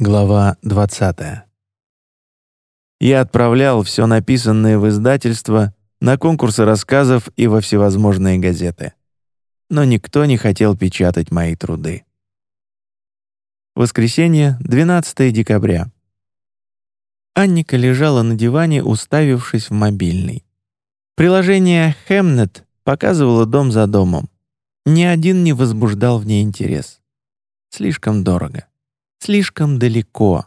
Глава 20. Я отправлял все написанное в издательство, на конкурсы рассказов и во всевозможные газеты. Но никто не хотел печатать мои труды. Воскресенье, 12 декабря. Анника лежала на диване, уставившись в мобильный. Приложение Hemnet показывало дом за домом. Ни один не возбуждал в ней интерес. Слишком дорого. Слишком далеко.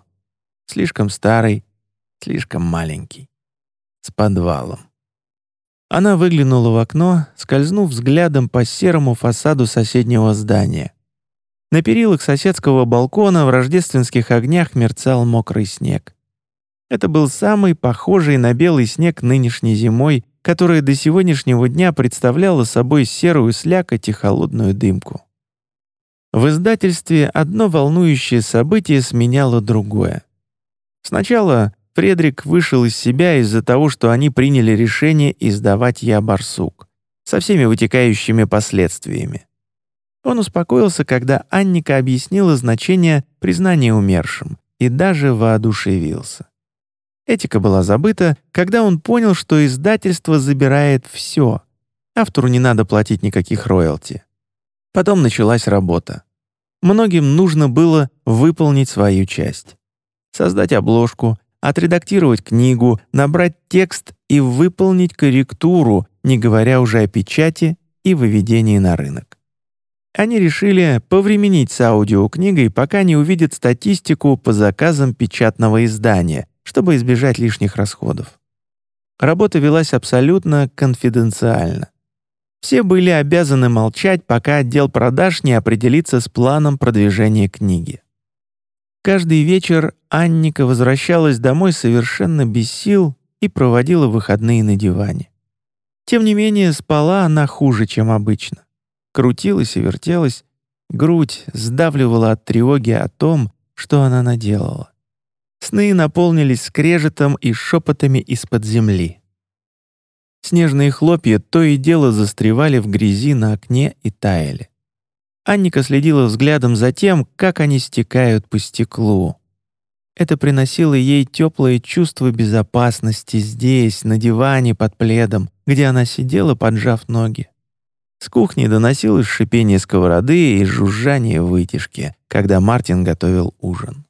Слишком старый, слишком маленький. С подвалом. Она выглянула в окно, скользнув взглядом по серому фасаду соседнего здания. На перилах соседского балкона в рождественских огнях мерцал мокрый снег. Это был самый похожий на белый снег нынешней зимой, которая до сегодняшнего дня представляла собой серую слякоть и холодную дымку. В издательстве одно волнующее событие сменяло другое. Сначала Фредрик вышел из себя из-за того, что они приняли решение издавать «Я барсук» со всеми вытекающими последствиями. Он успокоился, когда Анника объяснила значение признания умершим и даже воодушевился. Этика была забыта, когда он понял, что издательство забирает все. Автору не надо платить никаких роялти. Потом началась работа. Многим нужно было выполнить свою часть. Создать обложку, отредактировать книгу, набрать текст и выполнить корректуру, не говоря уже о печати и выведении на рынок. Они решили повременить с аудиокнигой, пока не увидят статистику по заказам печатного издания, чтобы избежать лишних расходов. Работа велась абсолютно конфиденциально. Все были обязаны молчать, пока отдел продаж не определится с планом продвижения книги. Каждый вечер Анника возвращалась домой совершенно без сил и проводила выходные на диване. Тем не менее, спала она хуже, чем обычно. Крутилась и вертелась, грудь сдавливала от тревоги о том, что она наделала. Сны наполнились скрежетом и шепотами из-под земли. Снежные хлопья то и дело застревали в грязи на окне и таяли. Анника следила взглядом за тем, как они стекают по стеклу. Это приносило ей теплое чувство безопасности здесь, на диване под пледом, где она сидела, поджав ноги. С кухни доносилось шипение сковороды и жужжание вытяжки, когда Мартин готовил ужин.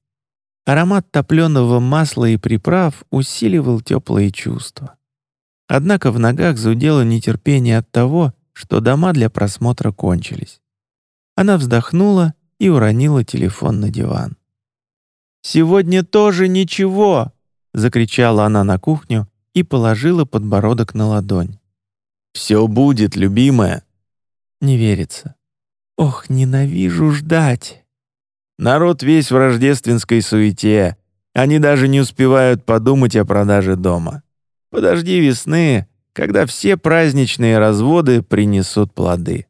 Аромат топленого масла и приправ усиливал теплые чувства. Однако в ногах зудело нетерпение от того, что дома для просмотра кончились. Она вздохнула и уронила телефон на диван. «Сегодня тоже ничего!» — закричала она на кухню и положила подбородок на ладонь. «Все будет, любимая!» Не верится. «Ох, ненавижу ждать!» Народ весь в рождественской суете. Они даже не успевают подумать о продаже дома. Подожди весны, когда все праздничные разводы принесут плоды.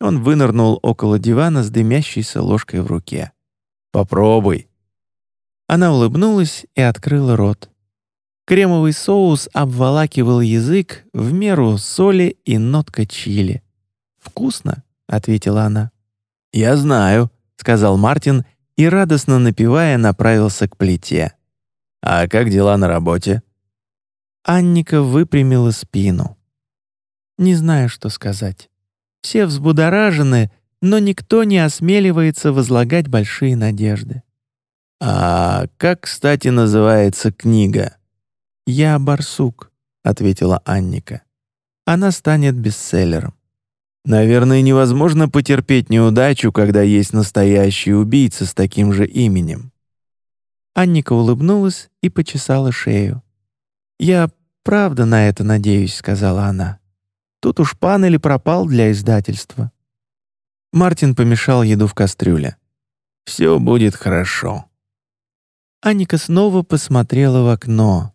Он вынырнул около дивана с дымящейся ложкой в руке. «Попробуй». Она улыбнулась и открыла рот. Кремовый соус обволакивал язык в меру соли и нотка чили. «Вкусно», — ответила она. «Я знаю», — сказал Мартин и, радостно напевая, направился к плите. «А как дела на работе?» Анника выпрямила спину. Не знаю, что сказать. Все взбудоражены, но никто не осмеливается возлагать большие надежды. «А как, кстати, называется книга?» «Я барсук», — ответила Анника. «Она станет бестселлером». «Наверное, невозможно потерпеть неудачу, когда есть настоящий убийца с таким же именем». Анника улыбнулась и почесала шею. «Я правда на это надеюсь», — сказала она. «Тут уж пан или пропал для издательства». Мартин помешал еду в кастрюле. «Все будет хорошо». Аника снова посмотрела в окно.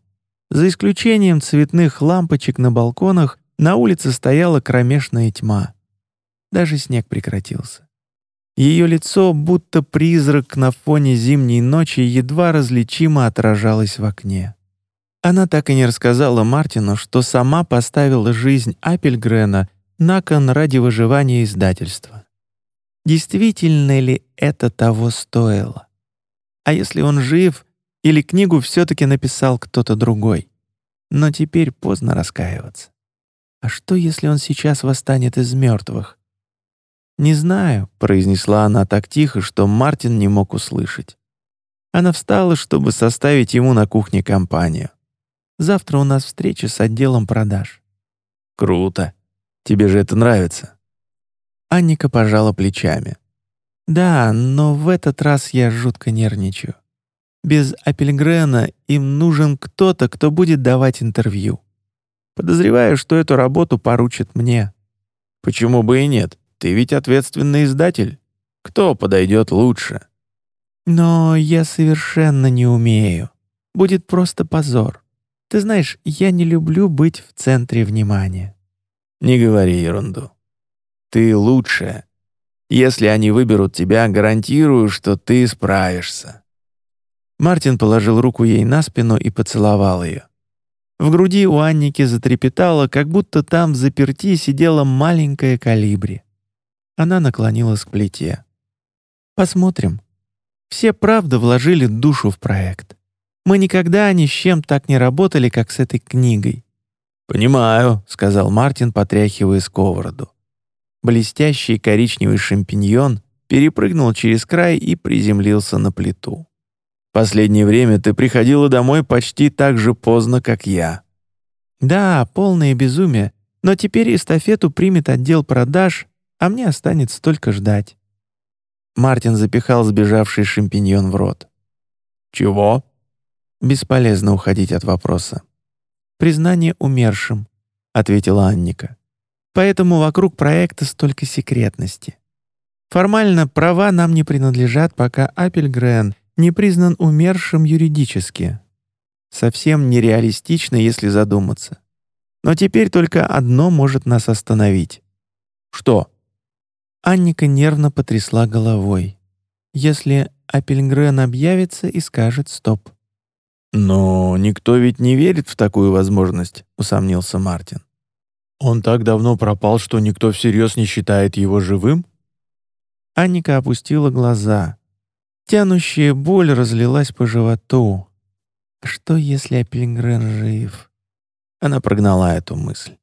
За исключением цветных лампочек на балконах, на улице стояла кромешная тьма. Даже снег прекратился. Ее лицо, будто призрак на фоне зимней ночи, едва различимо отражалось в окне. Она так и не рассказала Мартину, что сама поставила жизнь Апельгрена на кон ради выживания издательства. Действительно ли это того стоило? А если он жив, или книгу все-таки написал кто-то другой? Но теперь поздно раскаиваться. А что, если он сейчас восстанет из мертвых? «Не знаю», — произнесла она так тихо, что Мартин не мог услышать. Она встала, чтобы составить ему на кухне компанию. «Завтра у нас встреча с отделом продаж». «Круто. Тебе же это нравится?» Анника пожала плечами. «Да, но в этот раз я жутко нервничаю. Без Апельгрена им нужен кто-то, кто будет давать интервью. Подозреваю, что эту работу поручат мне». «Почему бы и нет? Ты ведь ответственный издатель. Кто подойдет лучше?» Но я совершенно не умею. Будет просто позор. Ты знаешь, я не люблю быть в центре внимания. Не говори ерунду. Ты лучшая. Если они выберут тебя, гарантирую, что ты справишься. Мартин положил руку ей на спину и поцеловал ее. В груди у Анники затрепетало, как будто там в заперти сидела маленькая калибри. Она наклонилась к плите. «Посмотрим, все правда вложили душу в проект. Мы никогда ни с чем так не работали, как с этой книгой. «Понимаю», — сказал Мартин, потряхивая сковороду. Блестящий коричневый шампиньон перепрыгнул через край и приземлился на плиту. «Последнее время ты приходила домой почти так же поздно, как я». «Да, полное безумие, но теперь эстафету примет отдел продаж, а мне останется только ждать». Мартин запихал сбежавший шампиньон в рот. «Чего?» «Бесполезно уходить от вопроса». «Признание умершим», — ответила Анника. «Поэтому вокруг проекта столько секретности. Формально права нам не принадлежат, пока Апельгрен не признан умершим юридически. Совсем нереалистично, если задуматься. Но теперь только одно может нас остановить». «Что?» Анника нервно потрясла головой. «Если Апельгрен объявится и скажет «стоп». «Но никто ведь не верит в такую возможность», — усомнился Мартин. «Он так давно пропал, что никто всерьез не считает его живым?» Анника опустила глаза. Тянущая боль разлилась по животу. «Что, если Апельгрен жив?» Она прогнала эту мысль.